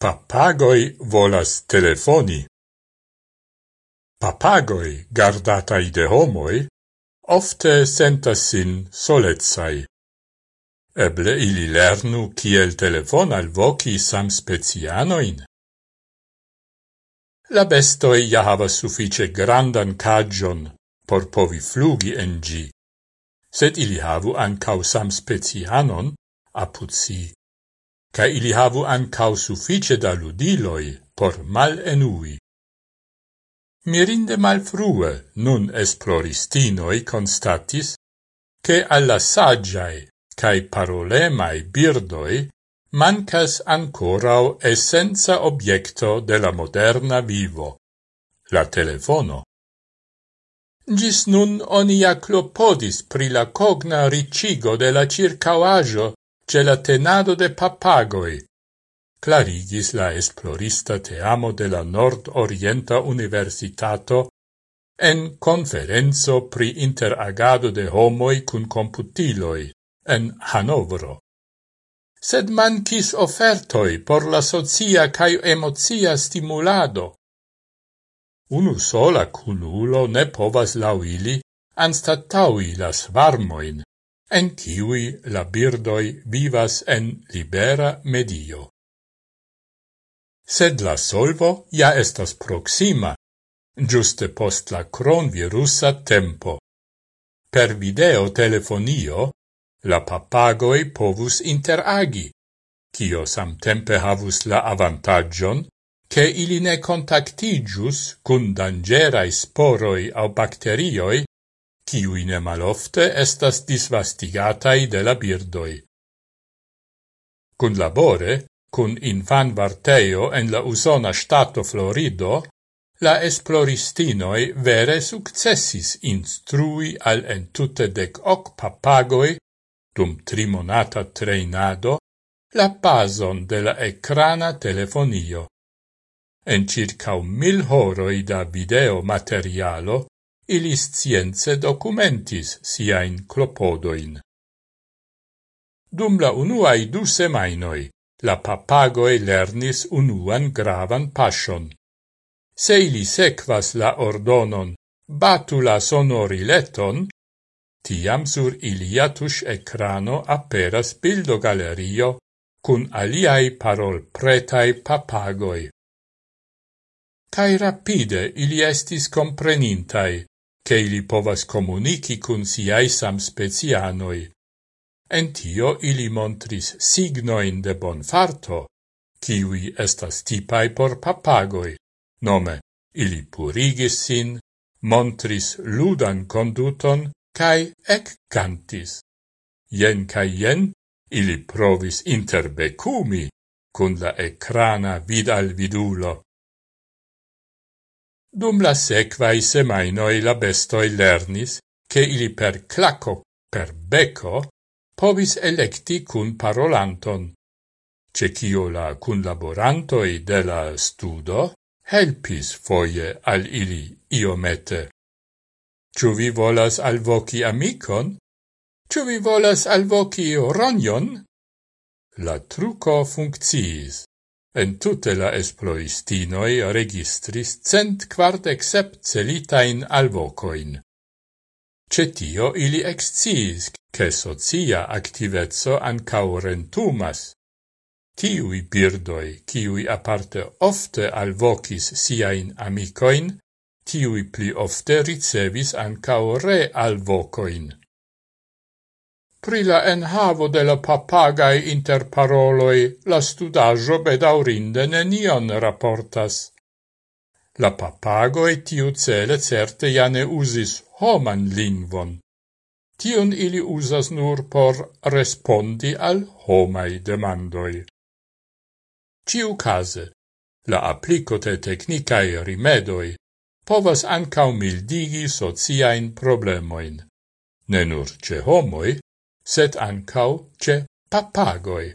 Papagoi volas telefoni. Papagoi, gardatai de homoi, ofte sentas sin solezai. Eble ili lernu kiel telefon alvoci sam specianoin. La bestoi ja havas suffice grandan cagion por povi flugi en gi, sed ili havu ancau sam specianon apud si ca ili havu ancau suffice da ludiloi por mal enui. Mirinde mal frue nun esploristinoi constatis che alla saggiae cae parolemae birdoi mancas ancorau essenza obiecto de la moderna vivo, la telefono. Gis nun onia clopodis pri la cogna ricigo de la circauaggio ce la tenado de papagoi, clarigis la esplorista teamo de la Nord-Orienta Universitato en conferenzo pri interagado de homoi cun computiloi en Hanovro. Sed mancis ofertoi por la socia cae emozia stimulado. Unu sola cunulo ne povas lauili anstataui las varmoin en kiui la birdoi vivas en libera medio. Sed la solvo ja estas proxima, giuste post la cronvirusa tempo. Per video telefonio, la papagoi povus interagi, cio samtempe havus la avantagion che ili ne contactigius cun dangerai sporoi au bacterioi kiui ne malofte estas disvastigatai de la birdoi. Cun labore, cun infan varteio en la usona stato Florido, la esploristinoi vere successis instrui al entute dec hoc papagoi, dum trimonata treinado, la pason de la ecrana telefonio. En circa mil horoi da video materialo ili science documentis siain clopodoin. Dum la unuae du semainoi, la papagoe lernis unuan gravan passion. Se ili sequas la ordonon, batu la sonorileton, tiam sur ilia tush ecrano aperas bildo galerio cun aliai parol pretai papagoi. Cai rapide ili estis comprenintai che ili povas comunici cun siai samspecianoi. En tio ili montris signoin de bonfarto, kiwi estas tipai por papagoi, nome ili purigis sin, montris ludan conduton, cae ec cantis. Ien cae ien ili provis interbecumi cun la ecrana vidal vidulo. Dum la sequai semainoi la bestoi lernis che ili per claco, per beco, povis electi cun parolanton. Cecio la cun laborantoi de la studo helpis foie al ili iomete. Ciu vi volas alvoci amicon? Ciu vi volas alvoci ronion? La truco funcciis. En tutte la esploristinoi registris cent quardec sep celitain alvocoin. Cetio ili exciis, che socia activezzo ancau rentumas. Tiui birdoi, ciui aparte ofte alvocis siain amicoin, tiui pli ofte ricevis ancau re alvocoin. Pri la enhavo de la papagai interparoloi la studajo bedaurinde nenion raportas. La papagoi tiu cele certe jane usis homan lingvon. Tion ili usas nur por respondi al homai demandoi. Ciu case, la applico de technicae rimedoi povas ancau mildigi sociain problemoin, ne nur ce homoi, sed ancau ce papagoi.